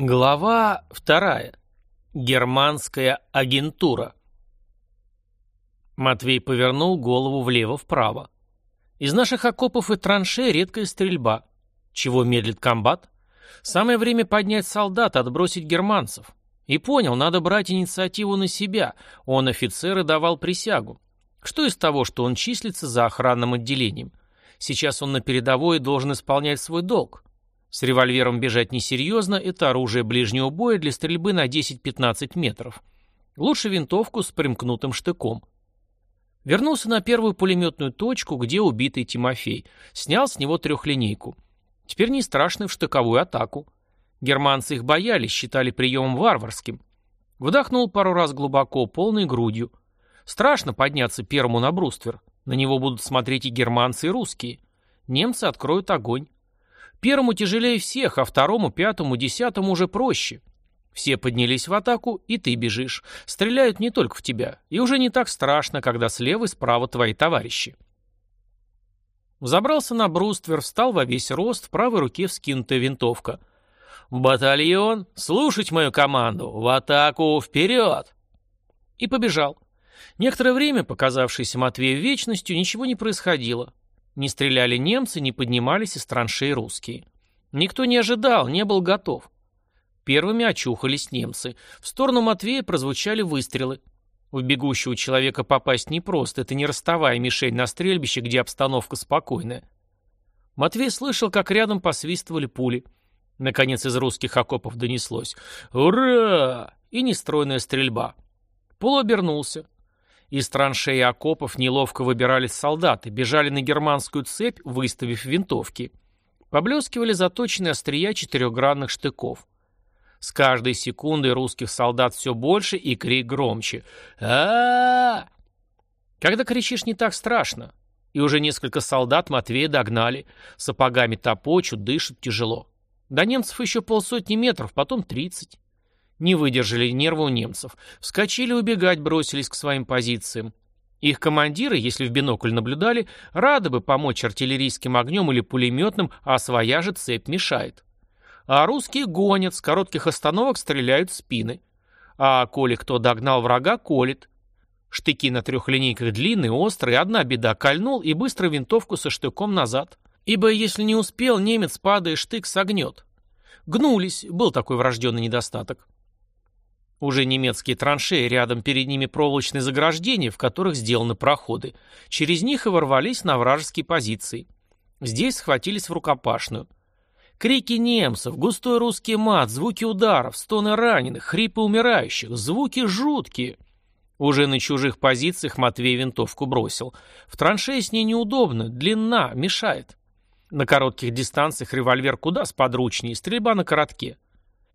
Глава вторая. Германская агентура. Матвей повернул голову влево-вправо. Из наших окопов и траншей редкая стрельба. Чего медлит комбат? Самое время поднять солдат, отбросить германцев. И понял, надо брать инициативу на себя. Он офицер и давал присягу. Что из того, что он числится за охранным отделением? Сейчас он на передовой должен исполнять свой долг. С револьвером бежать несерьезно, это оружие ближнего боя для стрельбы на 10-15 метров. Лучше винтовку с примкнутым штыком. Вернулся на первую пулеметную точку, где убитый Тимофей. Снял с него трехлинейку. Теперь не страшно в штыковую атаку. Германцы их боялись, считали приемом варварским. Вдохнул пару раз глубоко, полной грудью. Страшно подняться первому на бруствер. На него будут смотреть и германцы, и русские. Немцы откроют огонь. Первому тяжелее всех, а второму, пятому, десятому уже проще. Все поднялись в атаку, и ты бежишь. Стреляют не только в тебя. И уже не так страшно, когда слева и справа твои товарищи. Забрался на бруствер, встал во весь рост, в правой руке вскинутая винтовка. «Батальон, слушать мою команду! В атаку! Вперед!» И побежал. Некоторое время, показавшееся Матвею вечностью, ничего не происходило. Не стреляли немцы, не поднимались из траншей русские. Никто не ожидал, не был готов. Первыми очухались немцы. В сторону Матвея прозвучали выстрелы. В бегущего человека попасть непросто, это не ростовая мишень на стрельбище, где обстановка спокойная. Матвей слышал, как рядом посвистывали пули. Наконец из русских окопов донеслось «Ура!» и нестройная стрельба. Пол обернулся. Из траншеи окопов неловко выбирались солдаты, бежали на германскую цепь, выставив винтовки. Поблескивали заточенные острия четырехгранных штыков. С каждой секундой русских солдат все больше и крик громче. -а, -а Когда кричишь, не так страшно. И уже несколько солдат Матвея догнали. Сапогами топочут, дышат тяжело. До немцев еще полсотни метров, потом тридцать. Не выдержали нервы у немцев. Вскочили убегать, бросились к своим позициям. Их командиры, если в бинокль наблюдали, рады бы помочь артиллерийским огнем или пулеметным, а своя же цепь мешает. А русские гонят, с коротких остановок стреляют в спины. А коли кто догнал врага, колет. Штыки на трех линейках длинные, острые, одна беда, кольнул и быстро винтовку со штыком назад. Ибо если не успел, немец, падая, штык согнет. Гнулись, был такой врожденный недостаток. Уже немецкие траншеи, рядом перед ними проволочные заграждения, в которых сделаны проходы. Через них и ворвались на вражеские позиции. Здесь схватились в рукопашную. Крики немцев, густой русский мат, звуки ударов, стоны раненых, хрипы умирающих, звуки жуткие. Уже на чужих позициях Матвей винтовку бросил. В траншее с ней неудобно, длинна, мешает. На коротких дистанциях револьвер куда сподручнее, стрельба на коротке.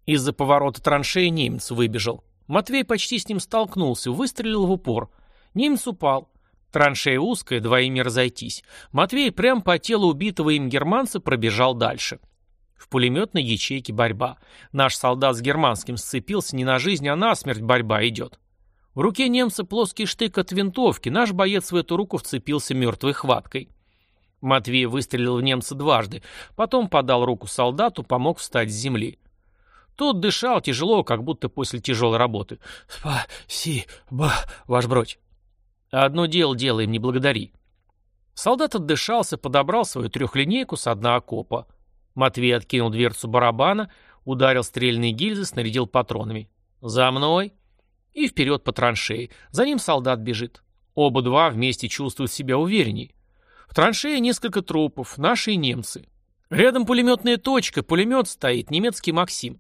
Из-за поворота траншеи немец выбежал. Матвей почти с ним столкнулся, выстрелил в упор. Немец упал. Траншея узкая, двоими разойтись. Матвей прямо по телу убитого им германца пробежал дальше. В пулеметной ячейке борьба. Наш солдат с германским сцепился не на жизнь, а на смерть борьба идет. В руке немца плоский штык от винтовки, наш боец в эту руку вцепился мертвой хваткой. Матвей выстрелил в немца дважды, потом подал руку солдату, помог встать с земли. Тот дышал тяжело, как будто после тяжелой работы. «Спасибо, ваш бродь». «Одно дело делаем, не благодари». Солдат отдышался, подобрал свою трехлинейку с одной окопа. Матвей откинул дверцу барабана, ударил стрельные гильзы, снарядил патронами. «За мной!» И вперед по траншеи. За ним солдат бежит. Оба два вместе чувствуют себя уверенней. В траншее несколько трупов, наши и немцы. Рядом пулеметная точка, пулемет стоит, немецкий «Максим».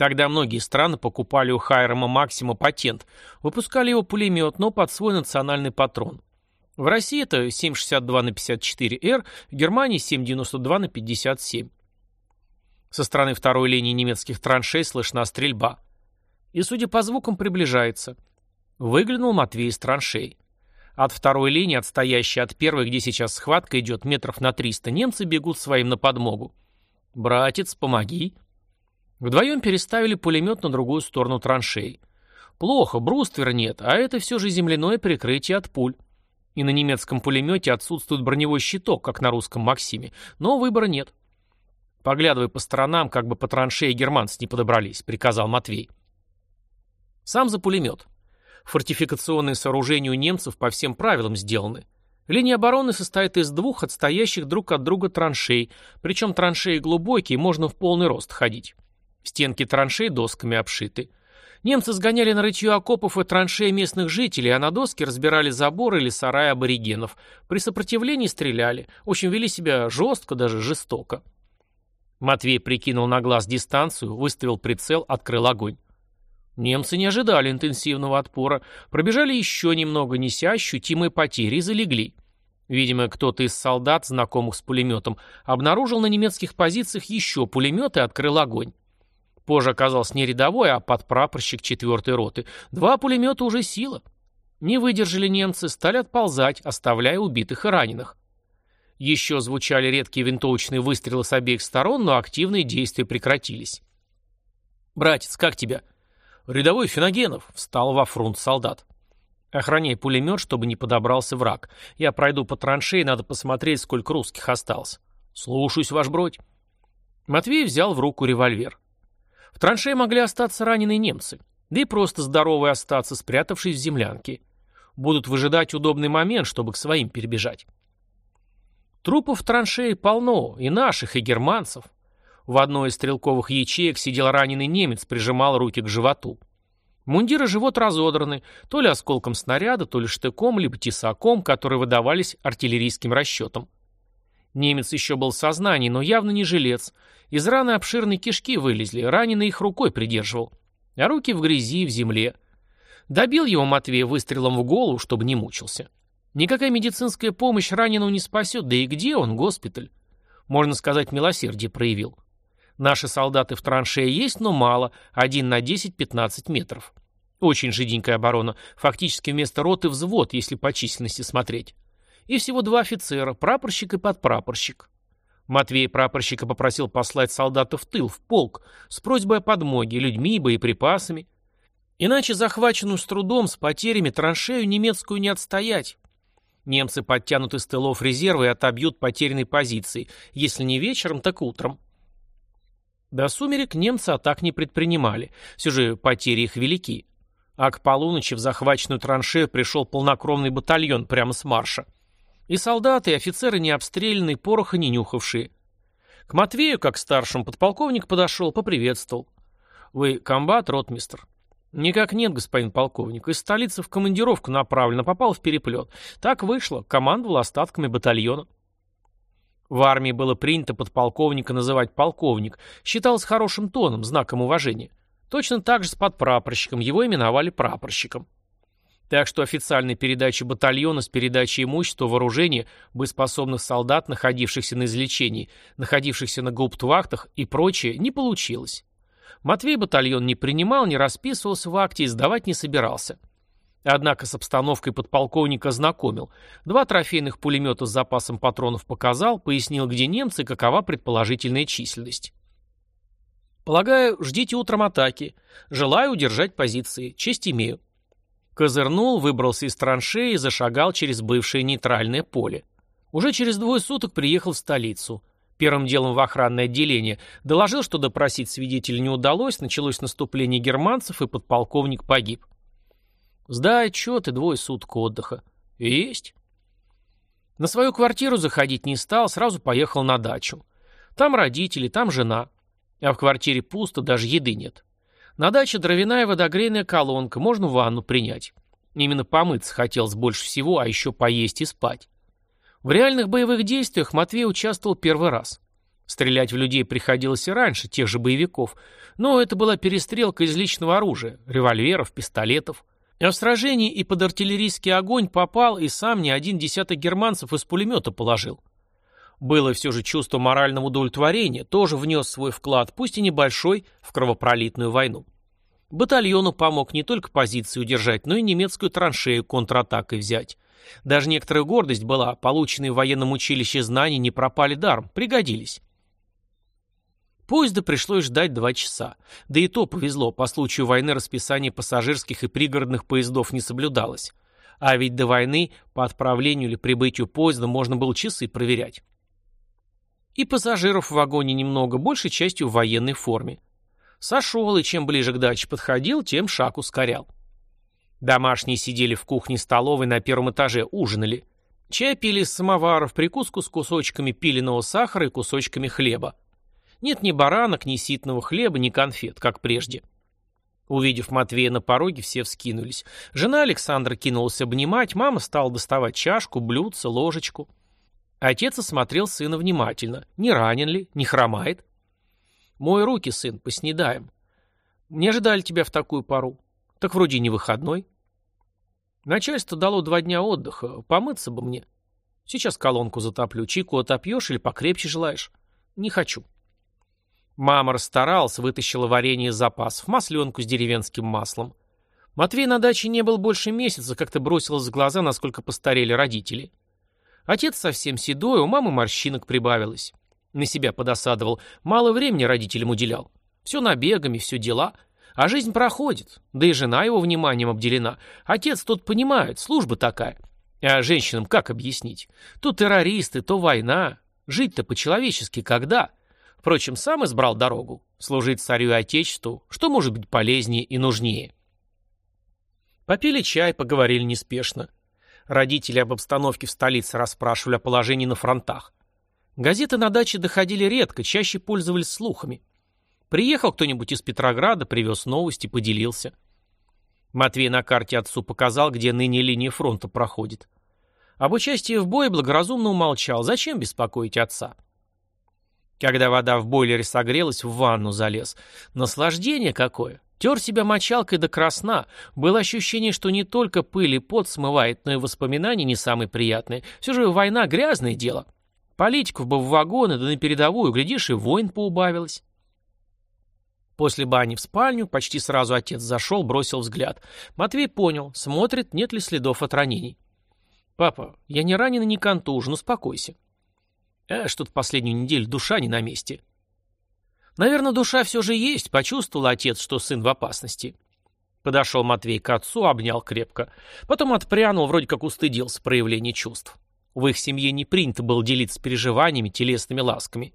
Тогда многие страны покупали у Хайрама Максима патент, выпускали его пулемет, но под свой национальный патрон. В России это 7,62 на 54Р, в Германии 7,92 на 57. Со стороны второй линии немецких траншей слышна стрельба. И, судя по звукам, приближается. Выглянул Матвей из траншей. От второй линии, отстоящей от первой, где сейчас схватка идет метров на 300, немцы бегут своим на подмогу. «Братец, помоги!» Вдвоем переставили пулемет на другую сторону траншей. Плохо, бруствера нет, а это все же земляное прикрытие от пуль. И на немецком пулемете отсутствует броневой щиток, как на русском «Максиме», но выбора нет. Поглядывай по сторонам, как бы по траншеи германцы не подобрались, приказал Матвей. Сам за пулемет. Фортификационные сооружения у немцев по всем правилам сделаны. Линия обороны состоит из двух отстоящих друг от друга траншей, причем траншеи глубокие, можно в полный рост ходить. Стенки траншей досками обшиты. Немцы сгоняли на рытье окопов и траншеи местных жителей, а на доски разбирали заборы или сараи аборигенов. При сопротивлении стреляли. В общем, вели себя жестко, даже жестоко. Матвей прикинул на глаз дистанцию, выставил прицел, открыл огонь. Немцы не ожидали интенсивного отпора, пробежали еще немного, неся ощутимые потери, и залегли. Видимо, кто-то из солдат, знакомых с пулеметом, обнаружил на немецких позициях еще пулемет и открыл огонь. Позже оказался не рядовой, а подпрапорщик четвертой роты. Два пулемета уже сила. Не выдержали немцы, стали отползать, оставляя убитых и раненых. Еще звучали редкие винтовочные выстрелы с обеих сторон, но активные действия прекратились. «Братец, как тебя?» «Рядовой Финогенов», — встал во фронт солдат. «Охраняй пулемет, чтобы не подобрался враг. Я пройду по траншеи, надо посмотреть, сколько русских осталось». «Слушаюсь, ваш бродь». Матвей взял в руку револьвер. В траншее могли остаться раненые немцы, да и просто здоровые остаться, спрятавшись в землянке. Будут выжидать удобный момент, чтобы к своим перебежать. Трупов в траншее полно, и наших, и германцев. В одной из стрелковых ячеек сидел раненый немец, прижимал руки к животу. Мундиры живот разодраны, то ли осколком снаряда, то ли штыком, либо тесаком, которые выдавались артиллерийским расчетом. Немец еще был в сознании, но явно не жилец. Из раны обширные кишки вылезли, раненый их рукой придерживал. А руки в грязи, в земле. Добил его Матвей выстрелом в голову, чтобы не мучился. Никакая медицинская помощь раненого не спасет, да и где он, госпиталь? Можно сказать, милосердие проявил. Наши солдаты в траншее есть, но мало, один на 10-15 метров. Очень жиденькая оборона, фактически вместо роты взвод, если по численности смотреть и всего два офицера, прапорщик и подпрапорщик. Матвей прапорщика попросил послать солдатов в тыл, в полк, с просьбой о подмоге, людьми и боеприпасами. Иначе захваченную с трудом, с потерями, траншею немецкую не отстоять. Немцы подтянут из тылов резервы и отобьют потерянные позиции, если не вечером, так утром. До сумерек немцы атак не предпринимали, все же потери их велики. А к полуночи в захваченную траншею пришел полнокровный батальон прямо с марша. И солдаты, и офицеры не обстрелянные, пороха не нюхавшие. К Матвею, как старшему, подполковник подошел, поприветствовал. «Вы комбат, ротмистр?» «Никак нет, господин полковник. Из столицы в командировку направлено, попал в переплет. Так вышло, командовал остатками батальона». В армии было принято подполковника называть полковник, считалось хорошим тоном, знаком уважения. Точно так же с подпрапорщиком, его именовали прапорщиком. Так что официальной передачи батальона с передачей имущества, вооружения, боеспособных солдат, находившихся на излечении, находившихся на гауптвахтах и прочее, не получилось. Матвей батальон не принимал, не расписывался в акте и сдавать не собирался. Однако с обстановкой подполковника знакомил. Два трофейных пулемета с запасом патронов показал, пояснил, где немцы и какова предположительная численность. Полагаю, ждите утром атаки. Желаю удержать позиции. Честь имею. Козырнул, выбрался из траншеи и зашагал через бывшее нейтральное поле. Уже через двое суток приехал в столицу. Первым делом в охранное отделение. Доложил, что допросить свидетеля не удалось, началось наступление германцев, и подполковник погиб. «Сдай отчеты, двое суток отдыха». «Есть». На свою квартиру заходить не стал, сразу поехал на дачу. Там родители, там жена. А в квартире пусто, даже еды нет. На даче дровяная водогрейная колонка, можно ванну принять. Именно помыться хотелось больше всего, а еще поесть и спать. В реальных боевых действиях Матвей участвовал первый раз. Стрелять в людей приходилось и раньше, тех же боевиков, но это была перестрелка из личного оружия, револьверов, пистолетов. А в сражении и под артиллерийский огонь попал и сам не один десяток германцев из пулемета положил. Было все же чувство морального удовлетворения, тоже внес свой вклад, пусть и небольшой, в кровопролитную войну. Батальону помог не только позиции удержать, но и немецкую траншею контратакой взять. Даже некоторая гордость была, полученные в военном училище знания не пропали даром, пригодились. Поезда пришлось ждать два часа. Да и то повезло, по случаю войны расписание пассажирских и пригородных поездов не соблюдалось. А ведь до войны по отправлению или прибытию поезда можно было часы проверять. И пассажиров в вагоне немного, большей частью в военной форме. Сошел, и чем ближе к даче подходил, тем шаг ускорял. Домашние сидели в кухне-столовой на первом этаже, ужинали. Чай пили из самоваров, прикуску с кусочками пиленого сахара и кусочками хлеба. Нет ни баранок, ни ситного хлеба, ни конфет, как прежде. Увидев Матвея на пороге, все вскинулись. Жена Александра кинулась обнимать, мама стала доставать чашку, блюдце, ложечку. Отец осмотрел сына внимательно. Не ранен ли, не хромает? «Мой руки, сын, поснедаем». «Не ожидали тебя в такую пару». «Так вроде не выходной». Начальство дало два дня отдыха. Помыться бы мне. Сейчас колонку затоплю. Чайку отопьешь или покрепче желаешь? Не хочу. Мама расстаралась, вытащила варенье из запасов, масленку с деревенским маслом. Матвей на даче не был больше месяца, как-то бросилось в глаза, насколько постарели родители. Отец совсем седой, у мамы морщинок прибавилось. На себя подосадовал, мало времени родителям уделял. Все набегами, все дела — а жизнь проходит, да и жена его вниманием обделена. Отец тут понимает, служба такая. А женщинам как объяснить? То террористы, то война. Жить-то по-человечески когда? Впрочем, сам избрал дорогу. Служить царю и отечеству, что может быть полезнее и нужнее? Попили чай, поговорили неспешно. Родители об обстановке в столице расспрашивали о положении на фронтах. Газеты на даче доходили редко, чаще пользовались слухами. Приехал кто-нибудь из Петрограда, привез новости, поделился. Матвей на карте отцу показал, где ныне линия фронта проходит. Об участии в бое благоразумно умолчал. Зачем беспокоить отца? Когда вода в бойлере согрелась, в ванну залез. Наслаждение какое! Тер себя мочалкой до красна. Было ощущение, что не только пыль и пот смывает, но и воспоминания не самые приятные. Все же война — грязное дело. Политиков бы в вагоны, да на передовую, глядишь, и войн поубавилось. После бани в спальню почти сразу отец зашел, бросил взгляд. Матвей понял, смотрит, нет ли следов от ранений. «Папа, я не ранен и не контужен, успокойся». «Э, что-то последнюю неделю душа не на месте». «Наверное, душа все же есть», — почувствовал отец, что сын в опасности. Подошел Матвей к отцу, обнял крепко. Потом отпрянул, вроде как устыдился проявления чувств. В их семье не принято было делиться переживаниями, телесными ласками.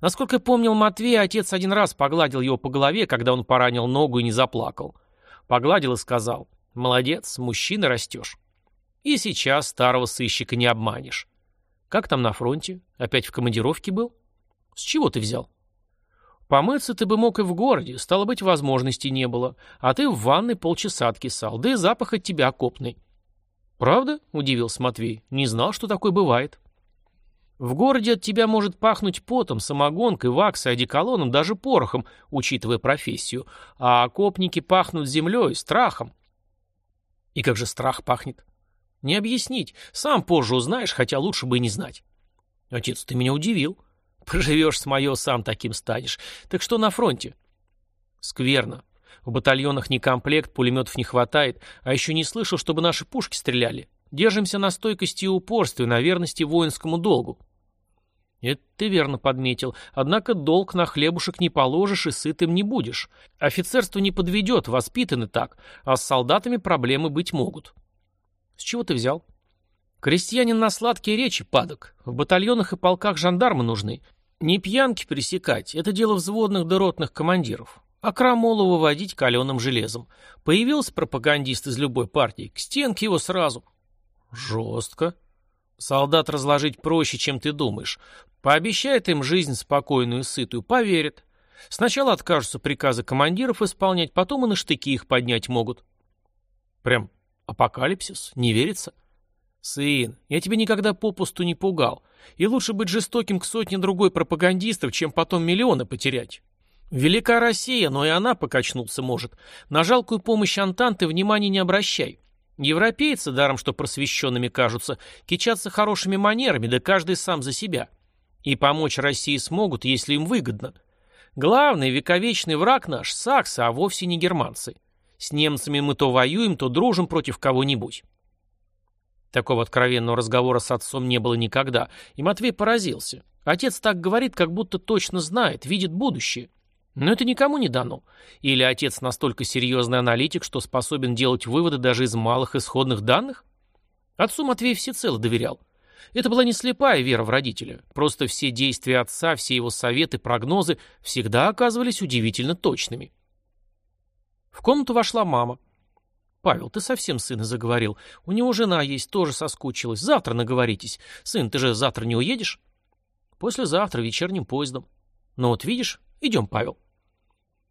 Насколько помнил Матвей, отец один раз погладил его по голове, когда он поранил ногу и не заплакал. Погладил и сказал, «Молодец, мужчина растешь». И сейчас старого сыщика не обманешь. Как там на фронте? Опять в командировке был? С чего ты взял? Помыться ты бы мог и в городе, стало быть, возможности не было. А ты в ванной полчаса откисал, да и запах от тебя окопный. Правда? Удивился Матвей. Не знал, что такое бывает. В городе от тебя может пахнуть потом, самогонкой, ваксой, одеколоном, даже порохом, учитывая профессию. А окопники пахнут землей, страхом. И как же страх пахнет? Не объяснить. Сам позже узнаешь, хотя лучше бы и не знать. Отец, ты меня удивил. Проживешь с мое, сам таким станешь. Так что на фронте? Скверно. В батальонах не комплект, пулеметов не хватает, а еще не слышал, чтобы наши пушки стреляли. Держимся на стойкости и упорстве, на верности воинскому долгу. Это ты верно подметил. Однако долг на хлебушек не положишь и сытым не будешь. Офицерство не подведет, воспитаны так, а с солдатами проблемы быть могут. С чего ты взял? Крестьянин на сладкие речи падок. В батальонах и полках жандармы нужны. Не пьянки пресекать, это дело взводных да командиров. А крамолу выводить каленым железом. Появился пропагандист из любой партии, к стенке его сразу. Жестко. Солдат разложить проще, чем ты думаешь. Пообещает им жизнь спокойную и сытую, поверят. Сначала откажутся приказы командиров исполнять, потом и на штыки их поднять могут. Прям апокалипсис? Не верится? Сын, я тебя никогда попусту не пугал. И лучше быть жестоким к сотне другой пропагандистов, чем потом миллионы потерять. Велика Россия, но и она покачнуться может. На жалкую помощь Антанты внимания не обращай. Европейцы, даром что просвещенными кажутся, кичатся хорошими манерами, да каждый сам за себя. И помочь России смогут, если им выгодно. Главный вековечный враг наш – саксы, а вовсе не германцы. С немцами мы то воюем, то дружим против кого-нибудь. Такого откровенного разговора с отцом не было никогда, и Матвей поразился. Отец так говорит, как будто точно знает, видит будущее. Но это никому не дано. Или отец настолько серьезный аналитик, что способен делать выводы даже из малых исходных данных? Отцу Матвей всецело доверял. Это была не слепая вера в родителя. Просто все действия отца, все его советы, прогнозы всегда оказывались удивительно точными. В комнату вошла мама. «Павел, ты совсем сына заговорил. У него жена есть, тоже соскучилась. Завтра наговоритесь. Сын, ты же завтра не уедешь?» «Послезавтра, вечерним поездом». «Ну вот видишь, идем, Павел».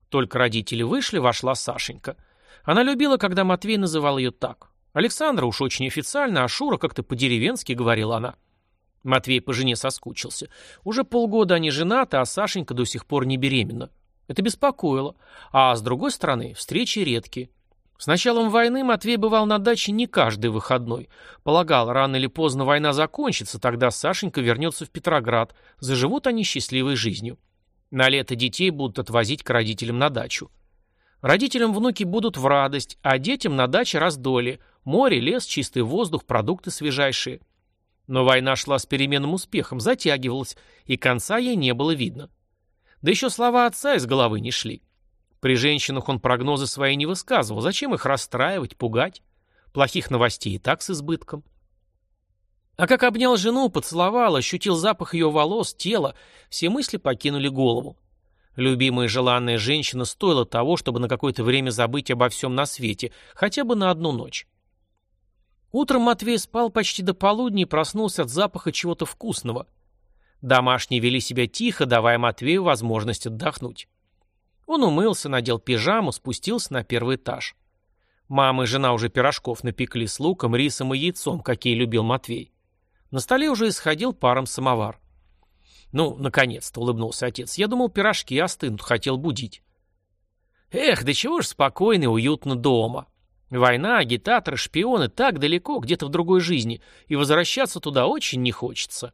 Только родители вышли, вошла Сашенька. Она любила, когда Матвей называл ее так. Александра уж очень официально, а Шура как-то по-деревенски говорила она. Матвей по жене соскучился. Уже полгода они женаты, а Сашенька до сих пор не беременна. Это беспокоило. А с другой стороны, встречи редкие. С началом войны Матвей бывал на даче не каждый выходной. Полагал, рано или поздно война закончится, тогда Сашенька вернется в Петроград. Заживут они счастливой жизнью. На лето детей будут отвозить к родителям на дачу. Родителям внуки будут в радость, а детям на даче раздолье. Море, лес, чистый воздух, продукты свежайшие. Но война шла с переменным успехом, затягивалась, и конца ей не было видно. Да еще слова отца из головы не шли. При женщинах он прогнозы свои не высказывал. Зачем их расстраивать, пугать? Плохих новостей и так с избытком. А как обнял жену, поцеловал, ощутил запах ее волос, тела, все мысли покинули голову. Любимая желанная женщина стоила того, чтобы на какое-то время забыть обо всем на свете, хотя бы на одну ночь. Утром Матвей спал почти до полудня и проснулся от запаха чего-то вкусного. Домашние вели себя тихо, давая Матвею возможность отдохнуть. Он умылся, надел пижаму, спустился на первый этаж. Мама и жена уже пирожков напекли с луком, рисом и яйцом, какие любил Матвей. На столе уже исходил паром самовар. «Ну, наконец-то», — улыбнулся отец. «Я думал, пирожки остынут, хотел будить». «Эх, да чего ж спокойно и уютно дома. Война, агитаторы, шпионы так далеко, где-то в другой жизни, и возвращаться туда очень не хочется».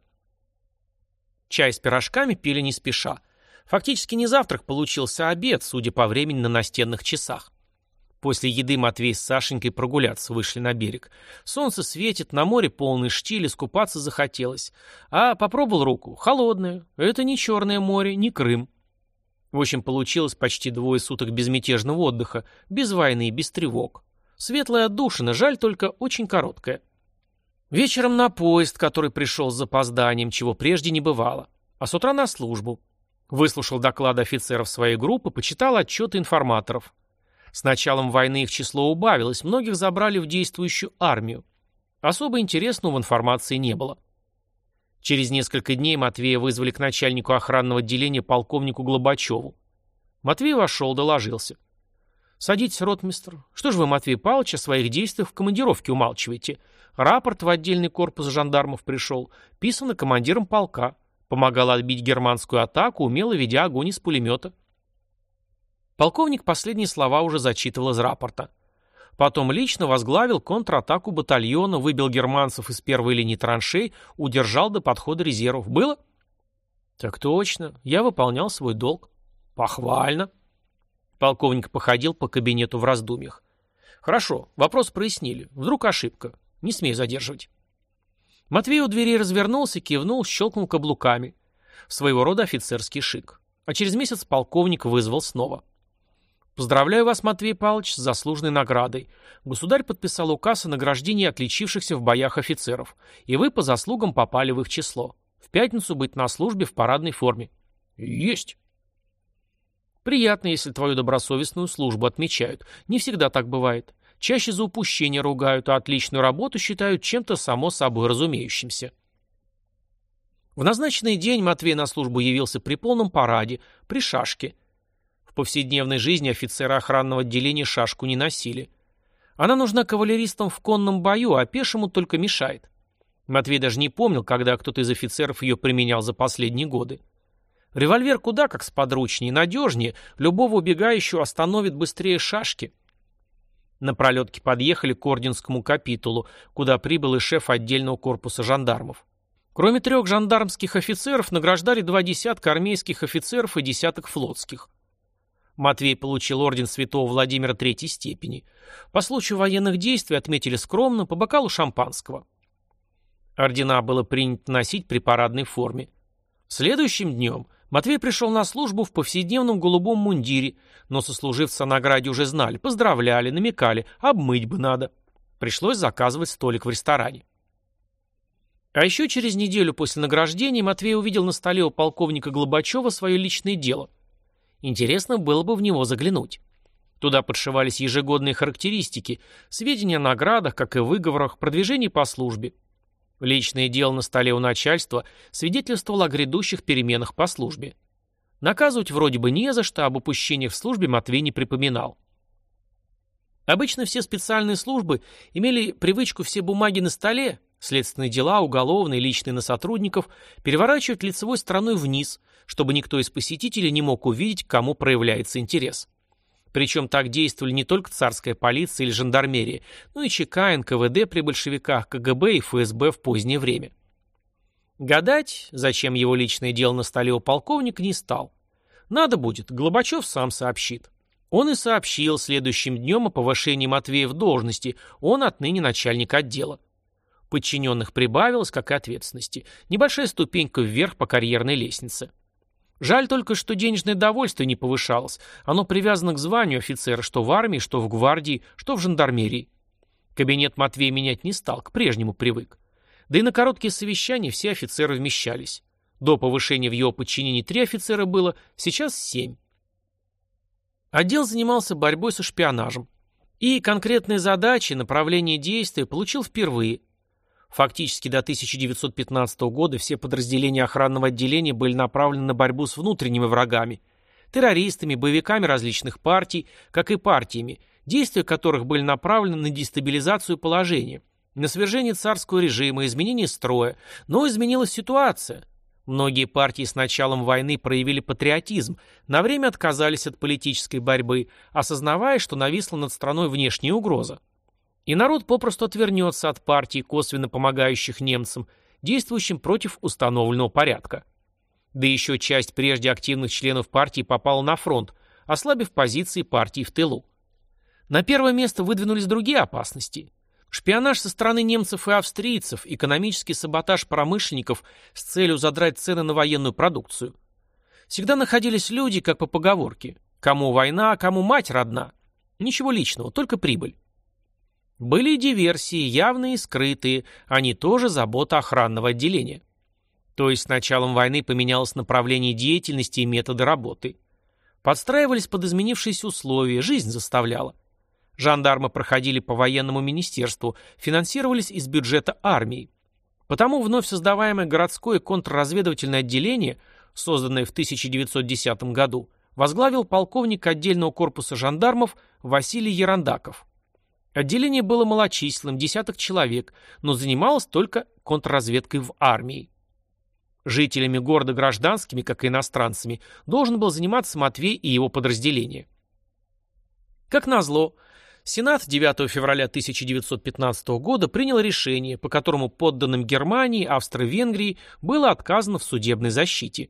Чай с пирожками пили не спеша. Фактически не завтрак получился, а обед, судя по времени на настенных часах. После еды Матвей с Сашенькой прогуляться вышли на берег. Солнце светит, на море полный штиль, искупаться захотелось. А попробовал руку. Холодная. Это не Черное море, не Крым. В общем, получилось почти двое суток безмятежного отдыха, без войны, без тревог. Светлая отдушина, жаль только очень короткая. Вечером на поезд, который пришел с запозданием, чего прежде не бывало. А с утра на службу. Выслушал доклады офицеров своей группы, почитал отчеты информаторов. С началом войны их число убавилось, многих забрали в действующую армию. Особо интересного в информации не было. Через несколько дней Матвея вызвали к начальнику охранного отделения полковнику Глобачеву. Матвей вошел, доложился. «Садитесь, ротмистр. Что же вы, Матвей Павлович, о своих действиях в командировке умалчиваете? Рапорт в отдельный корпус жандармов пришел, писано командиром полка. Помогал отбить германскую атаку, умело ведя огонь из пулемета. Полковник последние слова уже зачитывал из рапорта. Потом лично возглавил контратаку батальона, выбил германцев из первой линии траншей, удержал до подхода резервов. Было? Так точно. Я выполнял свой долг. Похвально. Полковник походил по кабинету в раздумьях. Хорошо, вопрос прояснили. Вдруг ошибка. Не смей задерживать. Матвей у двери развернулся, кивнул, щелкнул каблуками. Своего рода офицерский шик. А через месяц полковник вызвал снова. Поздравляю вас, Матвей Павлович, с заслуженной наградой. Государь подписал указ о награждении отличившихся в боях офицеров, и вы по заслугам попали в их число. В пятницу быть на службе в парадной форме. Есть. Приятно, если твою добросовестную службу отмечают. Не всегда так бывает. Чаще за упущение ругают, а отличную работу считают чем-то само собой разумеющимся. В назначенный день Матвей на службу явился при полном параде, при шашке – в повседневной жизни офицеры охранного отделения шашку не носили. Она нужна кавалеристам в конном бою, а пешему только мешает. Матвей даже не помнил, когда кто-то из офицеров ее применял за последние годы. Револьвер куда как сподручнее, надежнее, любого убегающего остановит быстрее шашки. На пролетке подъехали к орденскому капитулу, куда прибыл и шеф отдельного корпуса жандармов. Кроме трех жандармских офицеров, награждали два десятка армейских офицеров и десяток флотских. Матвей получил орден святого Владимира третьей степени. По случаю военных действий отметили скромно по бокалу шампанского. Ордена было принято носить при парадной форме. Следующим днем Матвей пришел на службу в повседневном голубом мундире, но сослуживцы о награде уже знали, поздравляли, намекали, обмыть бы надо. Пришлось заказывать столик в ресторане. А еще через неделю после награждения Матвей увидел на столе у полковника Глобачева свое личное дело. Интересно было бы в него заглянуть. Туда подшивались ежегодные характеристики, сведения о наградах, как и выговорах, продвижении по службе. Личное дело на столе у начальства свидетельствовало о грядущих переменах по службе. Наказывать вроде бы не за что, об упущениях в службе Матвей не припоминал. Обычно все специальные службы имели привычку все бумаги на столе, следственные дела, уголовные, личные на сотрудников, переворачивать лицевой стороной вниз, чтобы никто из посетителей не мог увидеть, к кому проявляется интерес. Причем так действовали не только царская полиция или жандармерия, но и ЧК, НКВД при большевиках, КГБ и ФСБ в позднее время. Гадать, зачем его личное дело на столе у полковника, не стал. Надо будет, Глобачев сам сообщит. Он и сообщил следующим днем о повышении Матвея в должности, он отныне начальник отдела. Подчиненных прибавилось, как и ответственности. Небольшая ступенька вверх по карьерной лестнице. Жаль только, что денежное довольствие не повышалось. Оно привязано к званию офицера, что в армии, что в гвардии, что в жандармерии. Кабинет Матвей менять не стал, к прежнему привык. Да и на короткие совещания все офицеры вмещались. До повышения в его подчинении три офицера было, сейчас семь. Отдел занимался борьбой со шпионажем. И конкретные задачи, направление действия получил впервые – Фактически до 1915 года все подразделения охранного отделения были направлены на борьбу с внутренними врагами, террористами, боевиками различных партий, как и партиями, действия которых были направлены на дестабилизацию положения, на свержение царского режима, изменение строя. Но изменилась ситуация. Многие партии с началом войны проявили патриотизм, на время отказались от политической борьбы, осознавая, что нависла над страной внешняя угроза. И народ попросту отвернется от партий, косвенно помогающих немцам, действующим против установленного порядка. Да еще часть прежде активных членов партии попала на фронт, ослабив позиции партии в тылу. На первое место выдвинулись другие опасности. Шпионаж со стороны немцев и австрийцев, экономический саботаж промышленников с целью задрать цены на военную продукцию. Всегда находились люди, как по поговорке, кому война, кому мать родна. Ничего личного, только прибыль. Были диверсии, явные и скрытые, они тоже забота охранного отделения. То есть с началом войны поменялось направление деятельности и методы работы. Подстраивались под изменившиеся условия, жизнь заставляла. Жандармы проходили по военному министерству, финансировались из бюджета армии. Потому вновь создаваемое городское контрразведывательное отделение, созданное в 1910 году, возглавил полковник отдельного корпуса жандармов Василий Ерандаков. Отделение было малочисленным, десяток человек, но занималось только контрразведкой в армии. Жителями города гражданскими, как и иностранцами, должен был заниматься Матвей и его подразделение. Как назло, Сенат 9 февраля 1915 года принял решение, по которому подданным Германии, Австро-Венгрии было отказано в судебной защите.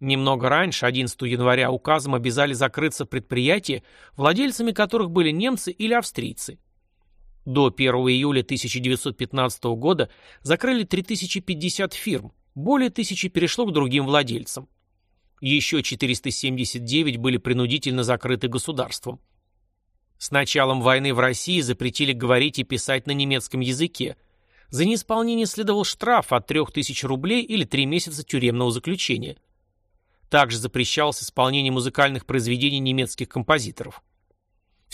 Немного раньше, 11 января, указом обязали закрыться предприятия, владельцами которых были немцы или австрийцы. До 1 июля 1915 года закрыли 3050 фирм, более тысячи перешло к другим владельцам. Еще 479 были принудительно закрыты государством. С началом войны в России запретили говорить и писать на немецком языке. За неисполнение следовал штраф от 3000 рублей или 3 месяца тюремного заключения. Также запрещалось исполнение музыкальных произведений немецких композиторов.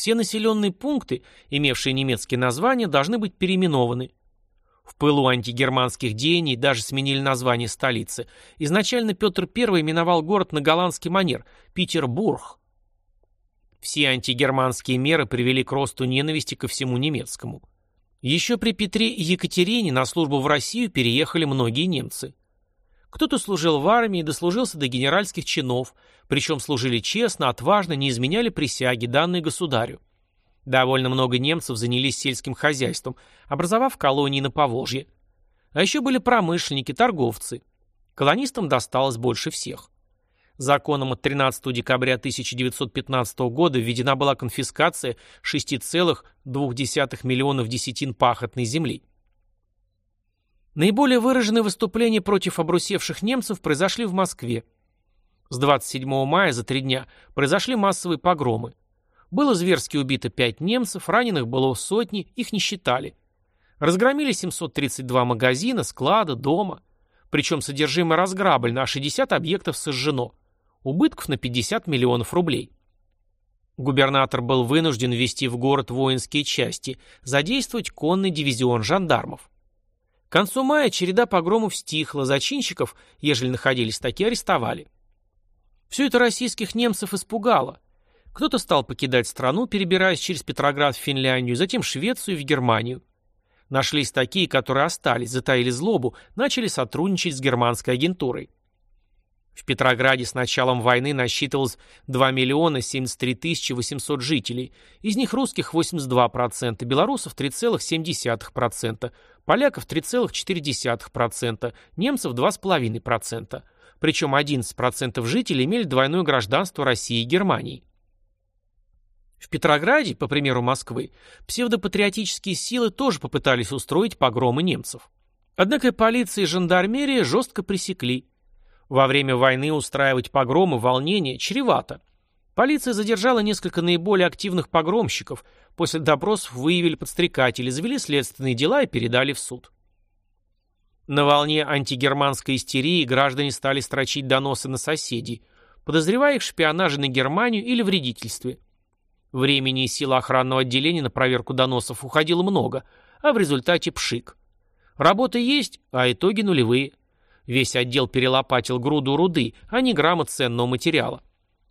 Все населенные пункты, имевшие немецкие названия, должны быть переименованы. В пылу антигерманских деяний даже сменили название столицы. Изначально Петр I именовал город на голландский манер – Петербург. Все антигерманские меры привели к росту ненависти ко всему немецкому. Еще при Петре и Екатерине на службу в Россию переехали многие немцы. Кто-то служил в армии, дослужился до генеральских чинов, причем служили честно, отважно, не изменяли присяги, данные государю. Довольно много немцев занялись сельским хозяйством, образовав колонии на Поволжье. А еще были промышленники, торговцы. Колонистам досталось больше всех. Законом от 13 декабря 1915 года введена была конфискация 6,2 миллионов десятин пахотной земли. Наиболее выраженные выступления против обрусевших немцев произошли в Москве. С 27 мая за три дня произошли массовые погромы. Было зверски убито пять немцев, раненых было сотни, их не считали. Разгромили 732 магазина, склада, дома. Причем содержимое разграблено, а 60 объектов сожжено. Убытков на 50 миллионов рублей. Губернатор был вынужден ввести в город воинские части, задействовать конный дивизион жандармов. К концу мая череда погромов стихла, зачинщиков, ежели находились такие, арестовали. Все это российских немцев испугало. Кто-то стал покидать страну, перебираясь через Петроград в Финляндию, затем Швецию и в Германию. Нашлись такие, которые остались, затаили злобу, начали сотрудничать с германской агентурой. В Петрограде с началом войны насчитывалось 2 миллиона 73 тысячи 800 жителей, из них русских 82%, белорусов 3,7%, поляков 3,4%, немцев 2,5%. Причем 11% жителей имели двойное гражданство России и Германии. В Петрограде, по примеру Москвы, псевдопатриотические силы тоже попытались устроить погромы немцев. Однако полиция и жандармерия жестко пресекли. Во время войны устраивать погромы, волнения чревато. Полиция задержала несколько наиболее активных погромщиков, после допросов выявили подстрекателей, завели следственные дела и передали в суд. На волне антигерманской истерии граждане стали строчить доносы на соседей, подозревая их в шпионаже на Германию или вредительстве – Времени и сил охранного отделения на проверку доносов уходило много, а в результате пшик. Работа есть, а итоги нулевые. Весь отдел перелопатил груду руды, а не грамма ценного материала.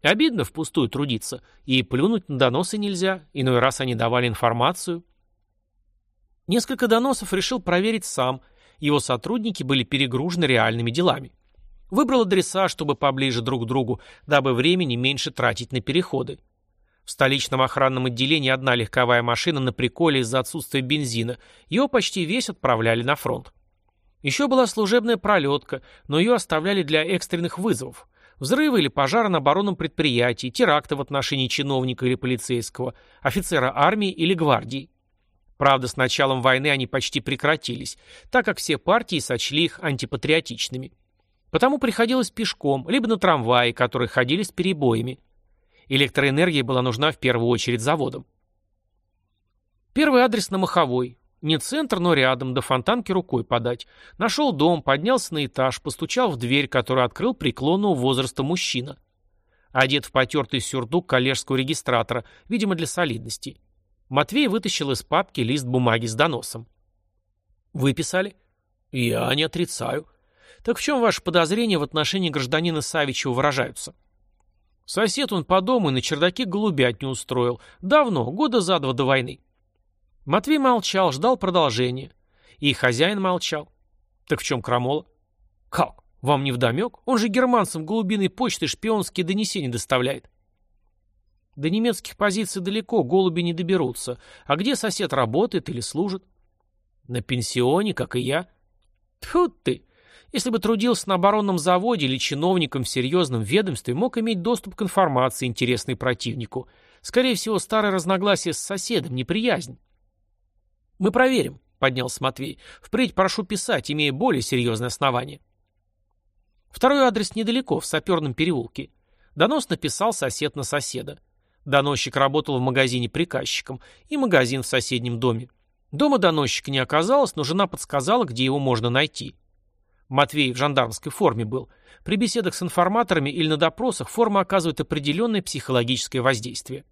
Обидно впустую трудиться, и плюнуть на доносы нельзя, иной раз они давали информацию. Несколько доносов решил проверить сам, его сотрудники были перегружены реальными делами. Выбрал адреса, чтобы поближе друг к другу, дабы времени меньше тратить на переходы. В столичном охранном отделении одна легковая машина на приколе из-за отсутствия бензина. Ее почти весь отправляли на фронт. Еще была служебная пролетка, но ее оставляли для экстренных вызовов. Взрывы или пожара на оборонном предприятии, теракты в отношении чиновника или полицейского, офицера армии или гвардии. Правда, с началом войны они почти прекратились, так как все партии сочли их антипатриотичными. Потому приходилось пешком, либо на трамвае, которые ходили с перебоями. Электроэнергия была нужна в первую очередь заводам. Первый адрес на Маховой. Не центр, но рядом, до фонтанки рукой подать. Нашел дом, поднялся на этаж, постучал в дверь, которую открыл преклонного возраста мужчина. Одет в потертый сюрдук коллежского регистратора, видимо, для солидности. Матвей вытащил из папки лист бумаги с доносом. «Вы писали?» «Я не отрицаю». «Так в чем ваши подозрения в отношении гражданина Савичева выражаются?» Сосед он по дому и на чердаке голубят не устроил. Давно, года за два до войны. Матвей молчал, ждал продолжения. И хозяин молчал. Так в чем крамола? Как? Вам не вдомек? Он же германцам голубиной почты шпионские донесения доставляет. До немецких позиций далеко, голуби не доберутся. А где сосед работает или служит? На пенсионе, как и я. Тьфу ты! Если бы трудился на оборонном заводе или чиновником в серьезном ведомстве, мог иметь доступ к информации, интересной противнику. Скорее всего, старое разногласие с соседом, неприязнь. «Мы проверим», — поднялся Матвей. «Впредь прошу писать, имея более серьезное основание». Второй адрес недалеко, в саперном переулке. Донос написал сосед на соседа. Доносчик работал в магазине приказчиком, и магазин в соседнем доме. Дома доносчика не оказалось, но жена подсказала, где его можно найти. Матвей в жандармской форме был. При беседах с информаторами или на допросах форма оказывает определенное психологическое воздействие.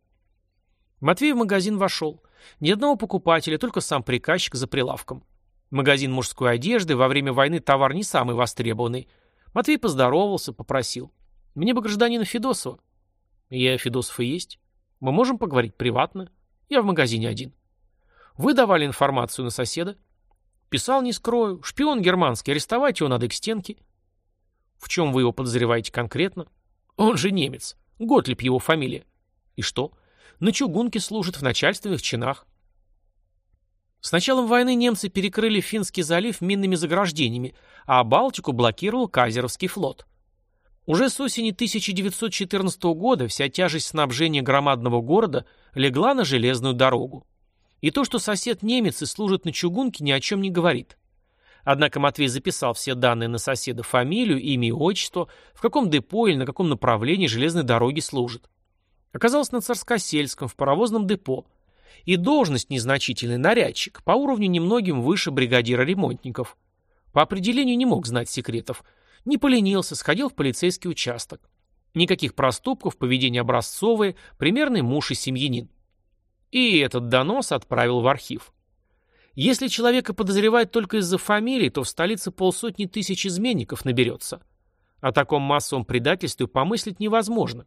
Матвей в магазин вошел. Ни одного покупателя, только сам приказчик за прилавком. Магазин мужской одежды, во время войны товар не самый востребованный. Матвей поздоровался, попросил. «Мне бы гражданина Федосова». «Я Федосов и есть. Мы можем поговорить приватно. Я в магазине один». «Вы давали информацию на соседа?» Писал, не скрою. Шпион германский, арестовать его надо к стенке. В чем вы его подозреваете конкретно? Он же немец. Готлиб его фамилия. И что? На чугунке служит в начальственных чинах. С началом войны немцы перекрыли Финский залив минными заграждениями, а Балтику блокировал Казеровский флот. Уже с осени 1914 года вся тяжесть снабжения громадного города легла на железную дорогу. И то, что сосед немец и служит на чугунке, ни о чем не говорит. Однако Матвей записал все данные на соседа, фамилию, имя и отчество, в каком депо или на каком направлении железной дороги служит. Оказалось на Царскосельском, в паровозном депо. И должность незначительный нарядчик, по уровню немногим выше бригадира ремонтников. По определению не мог знать секретов. Не поленился, сходил в полицейский участок. Никаких проступков, поведение образцовое, примерный муж и семьянин. И этот донос отправил в архив. Если человека подозревают только из-за фамилии, то в столице полсотни тысяч изменников наберется. О таком массовом предательстве помыслить невозможно.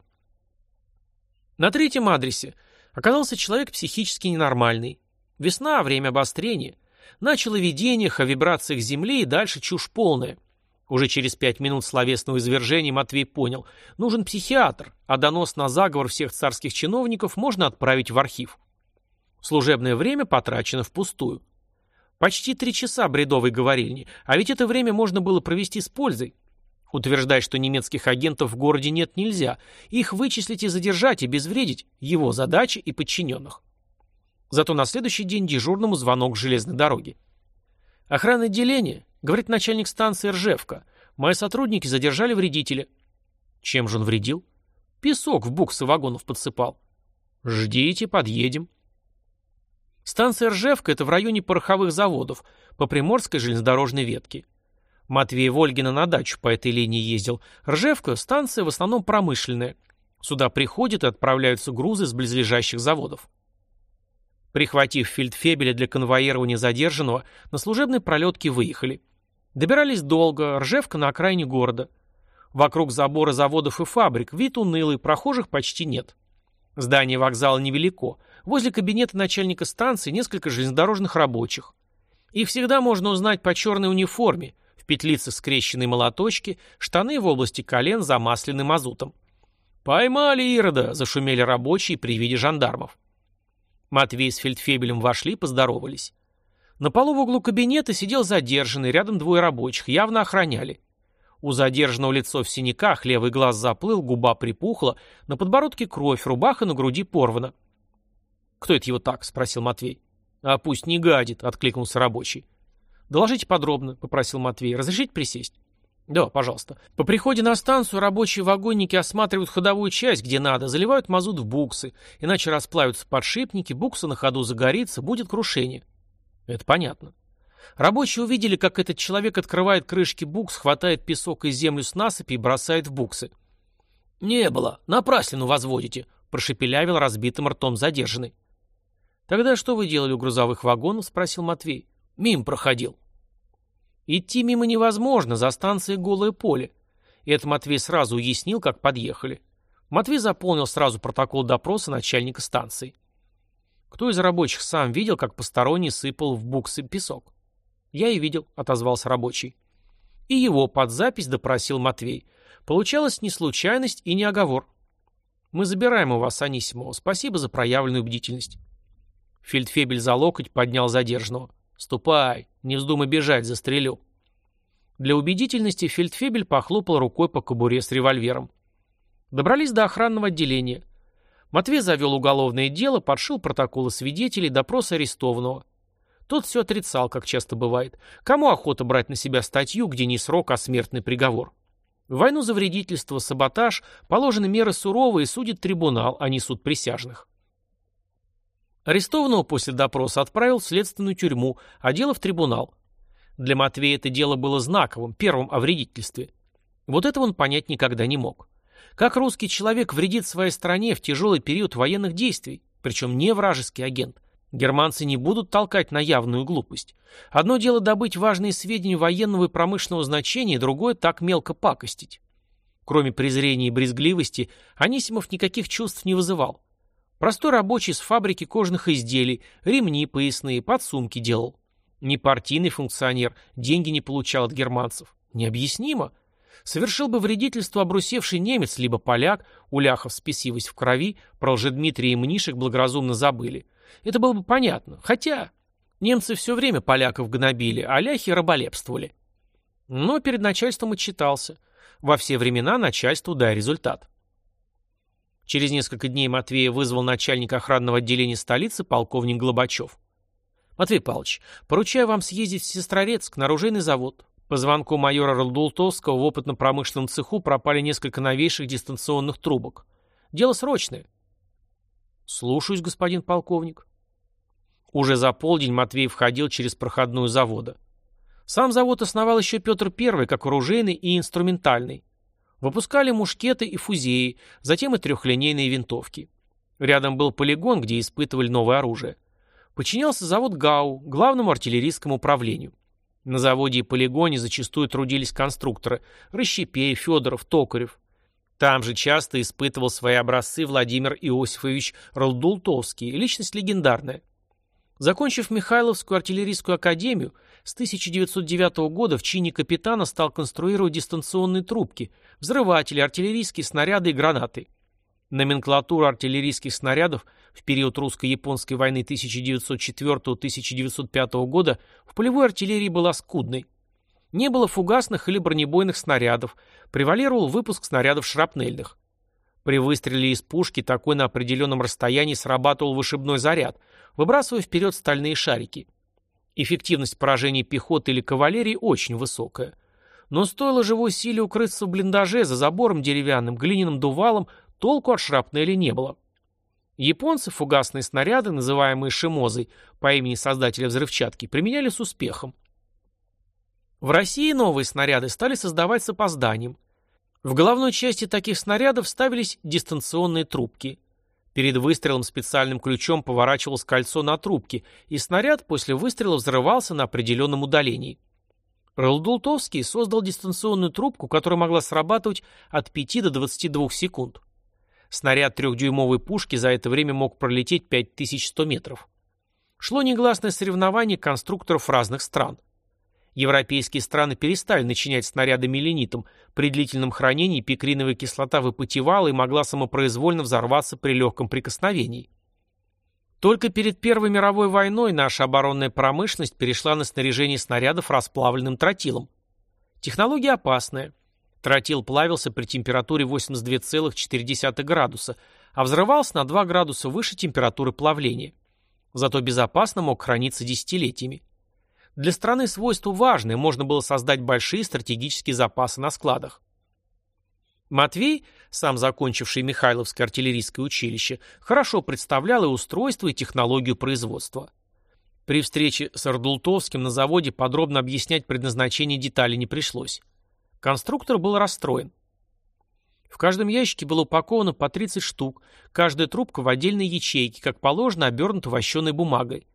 На третьем адресе оказался человек психически ненормальный. Весна, время обострения. Начало видениях о вибрациях Земли и дальше чушь полная. Уже через пять минут словесного извержения Матвей понял, нужен психиатр, а донос на заговор всех царских чиновников можно отправить в архив. Служебное время потрачено впустую. Почти три часа бредовой говорильни, а ведь это время можно было провести с пользой. Утверждать, что немецких агентов в городе нет нельзя, их вычислить и задержать, и обезвредить – его задача и подчиненных. Зато на следующий день дежурному звонок железной дороги. Охранное отделение, говорит начальник станции Ржевка. Мои сотрудники задержали вредителя. Чем же он вредил? Песок в буксы вагонов подсыпал. Ждите, подъедем. Станция Ржевка – это в районе пороховых заводов, по Приморской железнодорожной ветке. Матвей Вольгина на дачу по этой линии ездил. Ржевка – станция в основном промышленная. Сюда приходят и отправляются грузы с близлежащих заводов. Прихватив фельдфебеля для конвоирования задержанного, на служебной пролетке выехали. Добирались долго, Ржевка на окраине города. Вокруг забора заводов и фабрик, вид унылый, прохожих почти нет. Здание вокзала невелико. Возле кабинета начальника станции несколько железнодорожных рабочих. Их всегда можно узнать по черной униформе, в петлице скрещенной молоточки, штаны в области колен замаслены мазутом. «Поймали Ирода!» – зашумели рабочие при виде жандармов. Матвей с фельдфебелем вошли поздоровались. На полу в углу кабинета сидел задержанный, рядом двое рабочих, явно охраняли. У задержанного лицо в синяках, левый глаз заплыл, губа припухла, на подбородке кровь, рубаха на груди порвана. «Кто это его так?» — спросил Матвей. «А пусть не гадит», — откликнулся рабочий. «Доложите подробно», — попросил Матвей. «Разрешите присесть?» «Да, пожалуйста. По приходе на станцию рабочие вагонники осматривают ходовую часть, где надо, заливают мазут в буксы, иначе расплавятся подшипники, букса на ходу загорится, будет крушение». «Это понятно». Рабочие увидели, как этот человек открывает крышки букс, хватает песок и землю с насыпи и бросает в буксы. «Не было. Напраслину возводите», — прошепелявил разбитым ртом задержанный. «Тогда что вы делали у грузовых вагонов?» — спросил Матвей. «Мим проходил». Идти мимо невозможно, за станцией голое поле. Это Матвей сразу уяснил, как подъехали. Матвей заполнил сразу протокол допроса начальника станции. Кто из рабочих сам видел, как посторонний сыпал в буксы песок? «Я и видел», — отозвался рабочий. И его под запись допросил Матвей. Получалось не случайность и не оговор. «Мы забираем у вас Анисимова. Спасибо за проявленную бдительность». Фельдфебель за локоть поднял задержанного. «Ступай, не вздумай бежать, застрелю». Для убедительности Фельдфебель похлопал рукой по кобуре с револьвером. Добрались до охранного отделения. Матвей завел уголовное дело, подшил протоколы свидетелей, допрос арестованного. Тот все отрицал, как часто бывает. Кому охота брать на себя статью, где не срок, а смертный приговор? В войну за вредительство, саботаж положены меры суровые, судит трибунал, а не суд присяжных. Арестованного после допроса отправил в следственную тюрьму, а дело в трибунал. Для Матвея это дело было знаковым, первым о вредительстве. Вот этого он понять никогда не мог. Как русский человек вредит своей стране в тяжелый период военных действий, причем не вражеский агент – Германцы не будут толкать на явную глупость. Одно дело добыть важные сведения военного и промышленного значения, другое так мелко пакостить. Кроме презрения и брезгливости, Анисимов никаких чувств не вызывал. Простой рабочий с фабрики кожных изделий, ремни поясные, подсумки делал. Не партийный функционер, деньги не получал от германцев. Необъяснимо. Совершил бы вредительство обрусевший немец, либо поляк, у ляхов спесивость в крови, про Лжедмитрия и Мнишек благоразумно забыли. Это было бы понятно. Хотя немцы все время поляков гнобили, а ляхи раболепствовали. Но перед начальством отчитался. Во все времена начальству дай результат. Через несколько дней Матвея вызвал начальник охранного отделения столицы полковник Глобачев. «Матвей Павлович, поручаю вам съездить в Сестрорецк на оружейный завод. По звонку майора Радултовского в опытно-промышленном цеху пропали несколько новейших дистанционных трубок. Дело срочное. «Слушаюсь, господин полковник». Уже за полдень Матвей входил через проходную завода. Сам завод основал еще Петр I, как оружейный и инструментальный. Выпускали мушкеты и фузеи, затем и трехлинейные винтовки. Рядом был полигон, где испытывали новое оружие. Подчинялся завод ГАУ, главному артиллерийскому управлению. На заводе и полигоне зачастую трудились конструкторы – Рощепей, Федоров, Токарев. Там же часто испытывал свои образцы Владимир Иосифович Ралдултовский, личность легендарная. Закончив Михайловскую артиллерийскую академию, с 1909 года в чине капитана стал конструировать дистанционные трубки, взрыватели, артиллерийские снаряды и гранаты. Номенклатура артиллерийских снарядов в период русско-японской войны 1904-1905 года в полевой артиллерии была скудной. Не было фугасных или бронебойных снарядов, превалировал выпуск снарядов шрапнельных. При выстреле из пушки такой на определенном расстоянии срабатывал вышибной заряд, выбрасывая вперед стальные шарики. Эффективность поражения пехоты или кавалерии очень высокая. Но стоило живой силе укрыться в блиндаже за забором деревянным, глиняным дувалом, толку от шрапнели не было. Японцы фугасные снаряды, называемые шимозой по имени создателя взрывчатки, применяли с успехом. В России новые снаряды стали создавать с опозданием. В головной части таких снарядов ставились дистанционные трубки. Перед выстрелом специальным ключом поворачивалось кольцо на трубке, и снаряд после выстрела взрывался на определенном удалении. Ралдултовский создал дистанционную трубку, которая могла срабатывать от 5 до 22 секунд. Снаряд трехдюймовой пушки за это время мог пролететь 5100 метров. Шло негласное соревнование конструкторов разных стран – Европейские страны перестали начинять снаряды меленитом. При длительном хранении пикриновая кислота выпотевала и могла самопроизвольно взорваться при легком прикосновении. Только перед Первой мировой войной наша оборонная промышленность перешла на снаряжение снарядов расплавленным тротилом. Технология опасная. Тротил плавился при температуре 82,4 градуса, а взрывался на 2 градуса выше температуры плавления. Зато безопасно мог храниться десятилетиями. Для страны свойство важное, можно было создать большие стратегические запасы на складах. Матвей, сам закончивший Михайловское артиллерийское училище, хорошо представлял и устройство, и технологию производства. При встрече с Ардултовским на заводе подробно объяснять предназначение деталей не пришлось. Конструктор был расстроен. В каждом ящике было упаковано по 30 штук, каждая трубка в отдельной ячейке, как положено, обернута вощеной бумагой.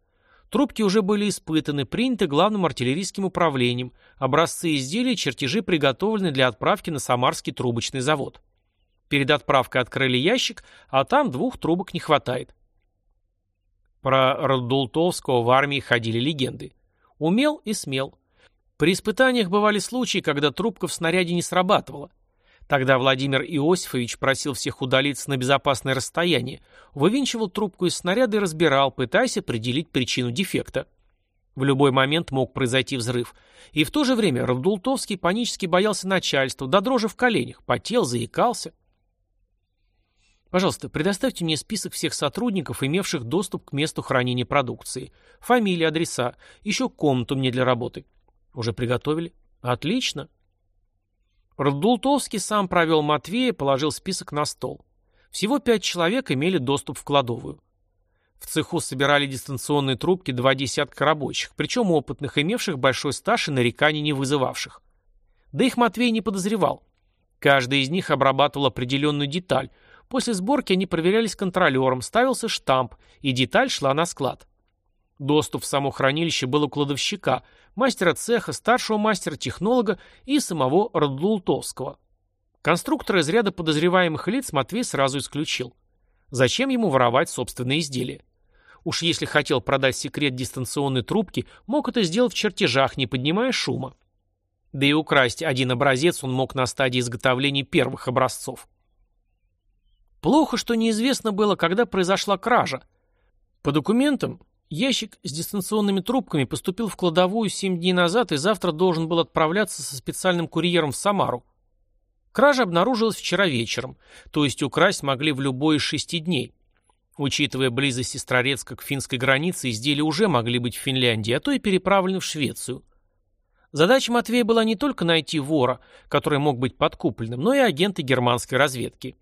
Трубки уже были испытаны, приняты главным артиллерийским управлением, образцы изделий и чертежи приготовлены для отправки на Самарский трубочный завод. Перед отправкой открыли ящик, а там двух трубок не хватает. Про Радултовского в армии ходили легенды. Умел и смел. При испытаниях бывали случаи, когда трубка в снаряде не срабатывала. Тогда Владимир Иосифович просил всех удалиться на безопасное расстояние, вывинчивал трубку из снаряда и разбирал, пытаясь определить причину дефекта. В любой момент мог произойти взрыв. И в то же время Равдултовский панически боялся начальства, до дрожи в коленях, потел, заикался. Пожалуйста, предоставьте мне список всех сотрудников, имевших доступ к месту хранения продукции. Фамилии, адреса, еще комнату мне для работы. Уже приготовили? Отлично. Радултовский сам провел Матвея, положил список на стол. Всего пять человек имели доступ в кладовую. В цеху собирали дистанционные трубки два десятка рабочих, причем опытных, имевших большой стаж и нареканий не вызывавших. Да их Матвей не подозревал. Каждый из них обрабатывал определенную деталь. После сборки они проверялись контролером, ставился штамп, и деталь шла на склад. Доступ в само хранилище был у кладовщика, мастера цеха, старшего мастера-технолога и самого Радултовского. Конструктора из ряда подозреваемых лиц Матвей сразу исключил. Зачем ему воровать собственные изделия? Уж если хотел продать секрет дистанционной трубки, мог это сделать в чертежах, не поднимая шума. Да и украсть один образец он мог на стадии изготовления первых образцов. Плохо, что неизвестно было, когда произошла кража. По документам, Ящик с дистанционными трубками поступил в кладовую 7 дней назад и завтра должен был отправляться со специальным курьером в Самару. Кража обнаружилась вчера вечером, то есть украсть могли в любой из шести дней. Учитывая близость Сестрорецка к финской границе, изделия уже могли быть в Финляндии, а то и переправлены в Швецию. Задача Матвея была не только найти вора, который мог быть подкупленным, но и агенты германской разведки.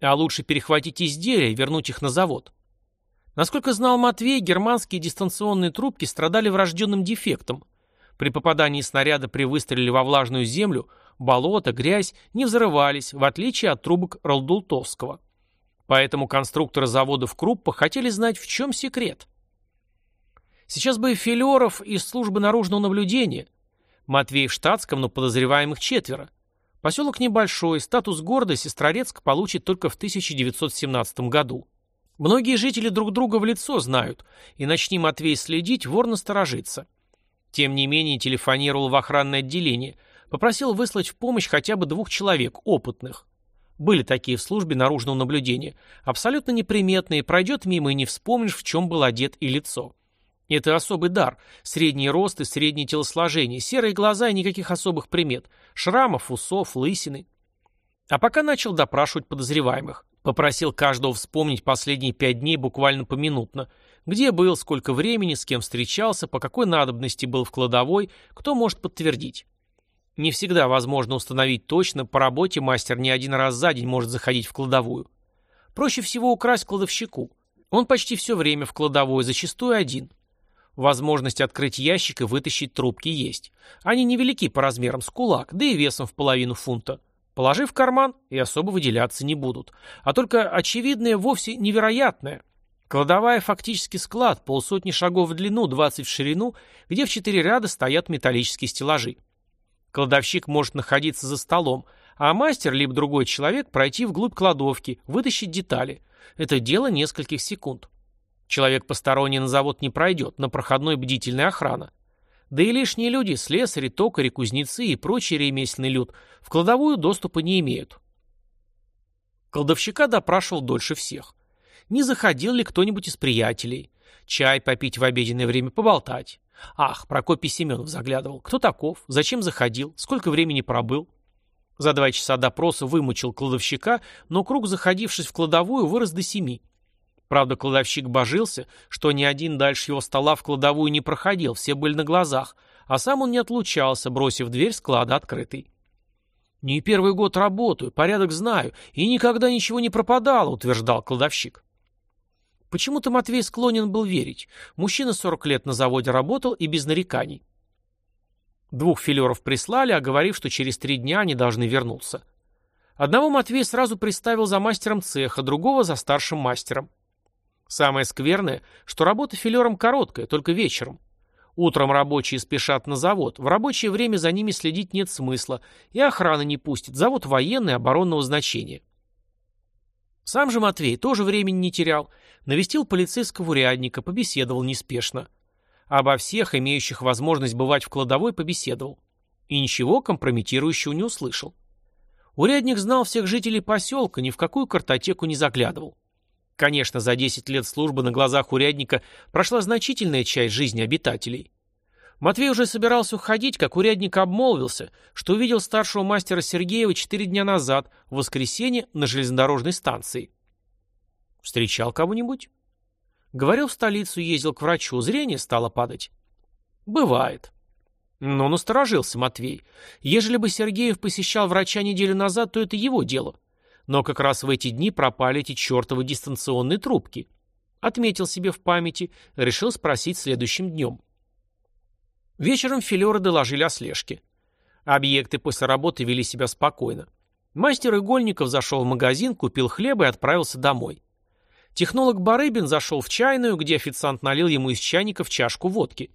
А лучше перехватить изделия и вернуть их на завод. Насколько знал Матвей, германские дистанционные трубки страдали врожденным дефектом. При попадании снаряда при выстреле во влажную землю болото, грязь не взрывались, в отличие от трубок Ролдултовского. Поэтому конструкторы заводов Круппа хотели знать, в чем секрет. Сейчас бы Филеров из службы наружного наблюдения. Матвей в штатском, но подозреваемых четверо. Поселок небольшой, статус города Сестрорецк получит только в 1917 году. Многие жители друг друга в лицо знают, и начни Матвей следить, вор насторожится. Тем не менее телефонировал в охранное отделение, попросил выслать в помощь хотя бы двух человек, опытных. Были такие в службе наружного наблюдения, абсолютно неприметные, пройдет мимо и не вспомнишь, в чем был одет и лицо. Это особый дар. Средний рост и среднее телосложение, серые глаза и никаких особых примет. Шрамов, усов, лысины. А пока начал допрашивать подозреваемых. Попросил каждого вспомнить последние пять дней буквально поминутно. Где был, сколько времени, с кем встречался, по какой надобности был в кладовой, кто может подтвердить. Не всегда возможно установить точно, по работе мастер не один раз за день может заходить в кладовую. Проще всего украсть кладовщику. Он почти все время в кладовой, зачастую один. Возможность открыть ящик и вытащить трубки есть. Они невелики по размерам с кулак, да и весом в половину фунта. Положи в карман, и особо выделяться не будут. А только очевидное вовсе невероятное. Кладовая фактически склад, полсотни шагов в длину, 20 в ширину, где в четыре ряда стоят металлические стеллажи. Кладовщик может находиться за столом, а мастер, либо другой человек, пройти вглубь кладовки, вытащить детали. Это дело нескольких секунд. Человек посторонний на завод не пройдет, на проходной бдительная охрана. Да и лишние люди, слесари, токари, кузнецы и прочий ремесленный люд, в кладовую доступа не имеют. Кладовщика допрашивал дольше всех. Не заходил ли кто-нибудь из приятелей? Чай попить в обеденное время, поболтать. Ах, Прокопий Семенов заглядывал. Кто таков? Зачем заходил? Сколько времени пробыл? За два часа допроса вымучил кладовщика, но круг, заходившись в кладовую, вырос до семи. Правда, кладовщик божился, что ни один дальше его стола в кладовую не проходил, все были на глазах, а сам он не отлучался, бросив дверь склада открытой. «Не первый год работаю, порядок знаю, и никогда ничего не пропадало», — утверждал кладовщик. Почему-то Матвей склонен был верить. Мужчина 40 лет на заводе работал и без нареканий. Двух филеров прислали, оговорив, что через три дня они должны вернуться. Одного Матвей сразу приставил за мастером цеха, другого за старшим мастером. Самое скверное, что работа филером короткая, только вечером. Утром рабочие спешат на завод, в рабочее время за ними следить нет смысла, и охрана не пустит, завод военный, оборонного значения. Сам же Матвей тоже времени не терял, навестил полицейского урядника, побеседовал неспешно. Обо всех, имеющих возможность бывать в кладовой, побеседовал. И ничего компрометирующего не услышал. Урядник знал всех жителей поселка, ни в какую картотеку не заглядывал. Конечно, за 10 лет службы на глазах урядника прошла значительная часть жизни обитателей. Матвей уже собирался уходить, как урядник обмолвился, что увидел старшего мастера Сергеева четыре дня назад, в воскресенье, на железнодорожной станции. Встречал кого-нибудь? Говорил, в столицу ездил к врачу, зрение стало падать. Бывает. Но насторожился Матвей. Ежели бы Сергеев посещал врача неделю назад, то это его дело. Но как раз в эти дни пропали эти чертовы дистанционные трубки. Отметил себе в памяти, решил спросить следующим днем. Вечером филеры доложили о слежке. Объекты после работы вели себя спокойно. Мастер Игольников зашел в магазин, купил хлеба и отправился домой. Технолог Барыбин зашел в чайную, где официант налил ему из чайника в чашку водки.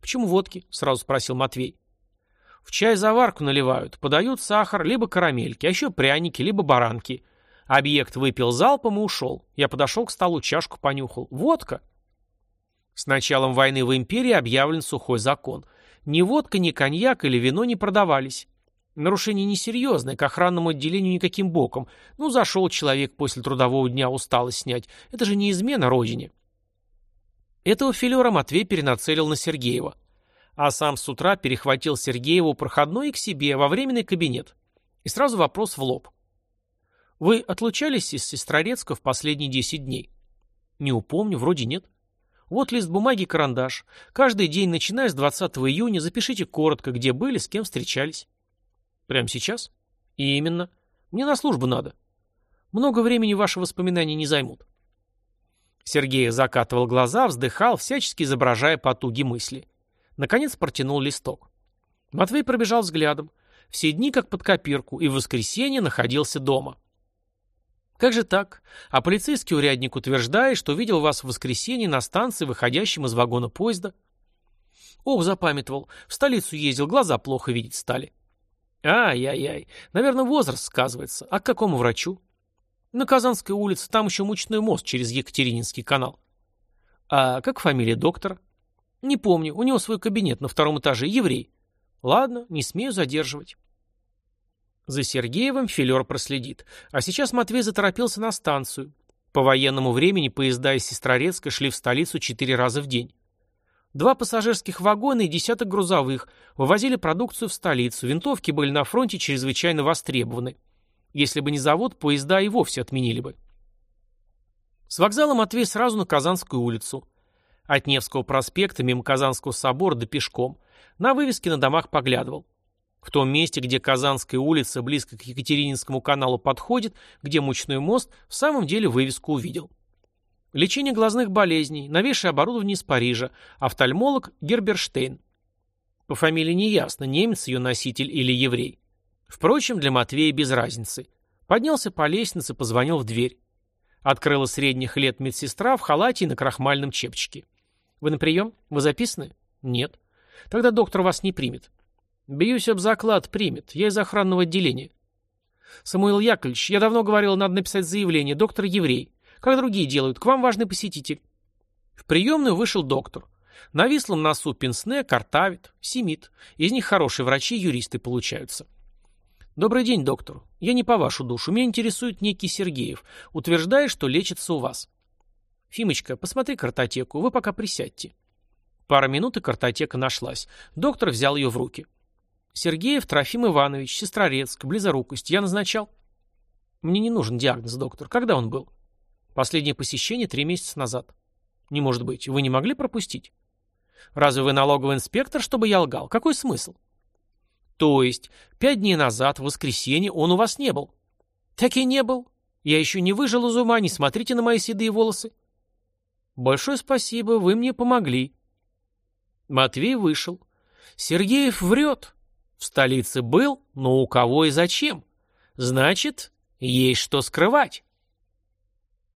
«Почему водки?» — сразу спросил Матвей. В чай заварку наливают, подают сахар, либо карамельки, а еще пряники, либо баранки. Объект выпил залпом и ушел. Я подошел к столу, чашку понюхал. Водка. С началом войны в империи объявлен сухой закон. Ни водка, ни коньяк или вино не продавались. Нарушение несерьезное, к охранному отделению никаким боком. Ну, зашел человек после трудового дня усталость снять. Это же не измена родине. Этого филера Матвей перенацелил на Сергеева а сам с утра перехватил Сергееву проходной к себе во временный кабинет. И сразу вопрос в лоб. «Вы отлучались из Сестрорецка в последние 10 дней?» «Не упомню, вроде нет». «Вот лист бумаги и карандаш. Каждый день, начиная с 20 июня, запишите коротко, где были, с кем встречались». «Прямо сейчас?» И «Именно. Мне на службу надо». «Много времени ваши воспоминания не займут». Сергей закатывал глаза, вздыхал, всячески изображая потуги мысли. Наконец протянул листок. Матвей пробежал взглядом. Все дни как под копирку, и в воскресенье находился дома. Как же так? А полицейский урядник утверждает, что видел вас в воскресенье на станции, выходящем из вагона поезда. Ох, запамятовал. В столицу ездил, глаза плохо видеть стали. Ай-яй-яй. Наверное, возраст сказывается. А к какому врачу? На Казанской улице, там еще мучной мост через Екатерининский канал. А как фамилия доктора? Не помню, у него свой кабинет на втором этаже, еврей. Ладно, не смею задерживать. За Сергеевым филер проследит. А сейчас Матвей заторопился на станцию. По военному времени поезда из Сестрорецка шли в столицу четыре раза в день. Два пассажирских вагона и десяток грузовых вывозили продукцию в столицу. Винтовки были на фронте чрезвычайно востребованы. Если бы не завод, поезда и вовсе отменили бы. С вокзала Матвей сразу на Казанскую улицу. От Невского проспекта мимо Казанского собора до пешком. На вывеске на домах поглядывал. В том месте, где Казанская улица близко к Екатерининскому каналу подходит, где мучной мост, в самом деле вывеску увидел. Лечение глазных болезней, новейшее оборудование из Парижа, офтальмолог Герберштейн. По фамилии неясно, немец ее носитель или еврей. Впрочем, для Матвея без разницы. Поднялся по лестнице, позвонил в дверь. Открыла средних лет медсестра в халате и на крахмальном чепчике. «Вы на прием? Вы записаны?» «Нет». «Тогда доктор вас не примет. Бьюсь об заклад, примет. Я из охранного отделения. Самуил Яковлевич, я давно говорил, надо написать заявление. Доктор еврей. Как другие делают. К вам важный посетитель. В приемную вышел доктор. На вислом носу пенсне, картавит, семит. Из них хорошие врачи юристы получаются. Добрый день, доктор. Я не по вашу душу. Меня интересует некий Сергеев. Утверждает, что лечится у вас. Фимочка, посмотри картотеку. Вы пока присядьте. Пара минут, и картотека нашлась. Доктор взял ее в руки. Сергеев Трофим Иванович, Сестрорецк, близорукость. Я назначал? Мне не нужен диагноз, доктор. Когда он был? Последнее посещение три месяца назад. Не может быть. Вы не могли пропустить? Разве вы налоговый инспектор, чтобы я лгал? Какой смысл? То есть, пять дней назад, в воскресенье, он у вас не был? Так и не был. Я еще не выжил из ума, не смотрите на мои седые волосы. Большое спасибо, вы мне помогли. Матвей вышел. Сергеев врет. В столице был, но у кого и зачем? Значит, есть что скрывать.